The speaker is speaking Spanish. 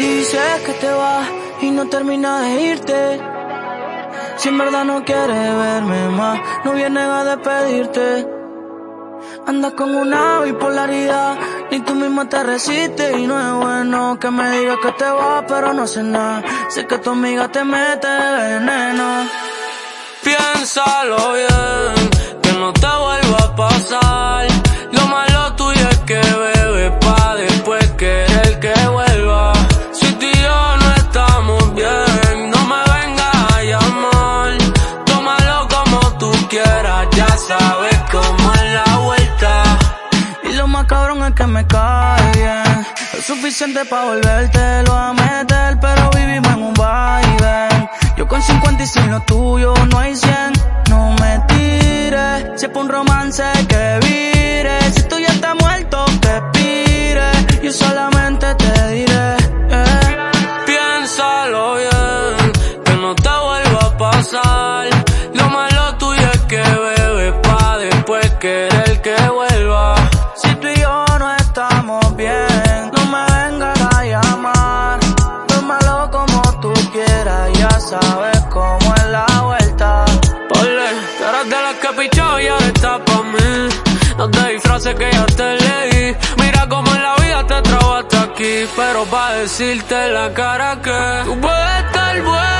Dices que te vas y no terminas de irte. Si en verdad no quieres verme más, no vienes a despedirte. Andas con una bipolaridad, ni tú misma te resistes y no es bueno que me digas que te vas, pero no sé nada. Sé que tu amiga te mete veneno. Piénsalo bien, sabes cómo es la vuelta. Y lo más cabrón es que me cae bien. Lo suficiente pa' volvértelo a meter, pero vivimos en un baile. Yo con 50 y sin lo tuyo no hay 100. No me tires, si es un romance que vire. Querer que vuelva. Si tú y yo no estamos bien, no me vengas a llamar. Tómalo como tú quieras, ya sabes cómo es la vuelta. Ponle, tú eres de las que pichado y ahora está pa' mí. No te disfraces que ya te leí. Mira cómo en la vida te trajo hasta aquí. Pero pa' decirte la cara que tú puedes estar bueno.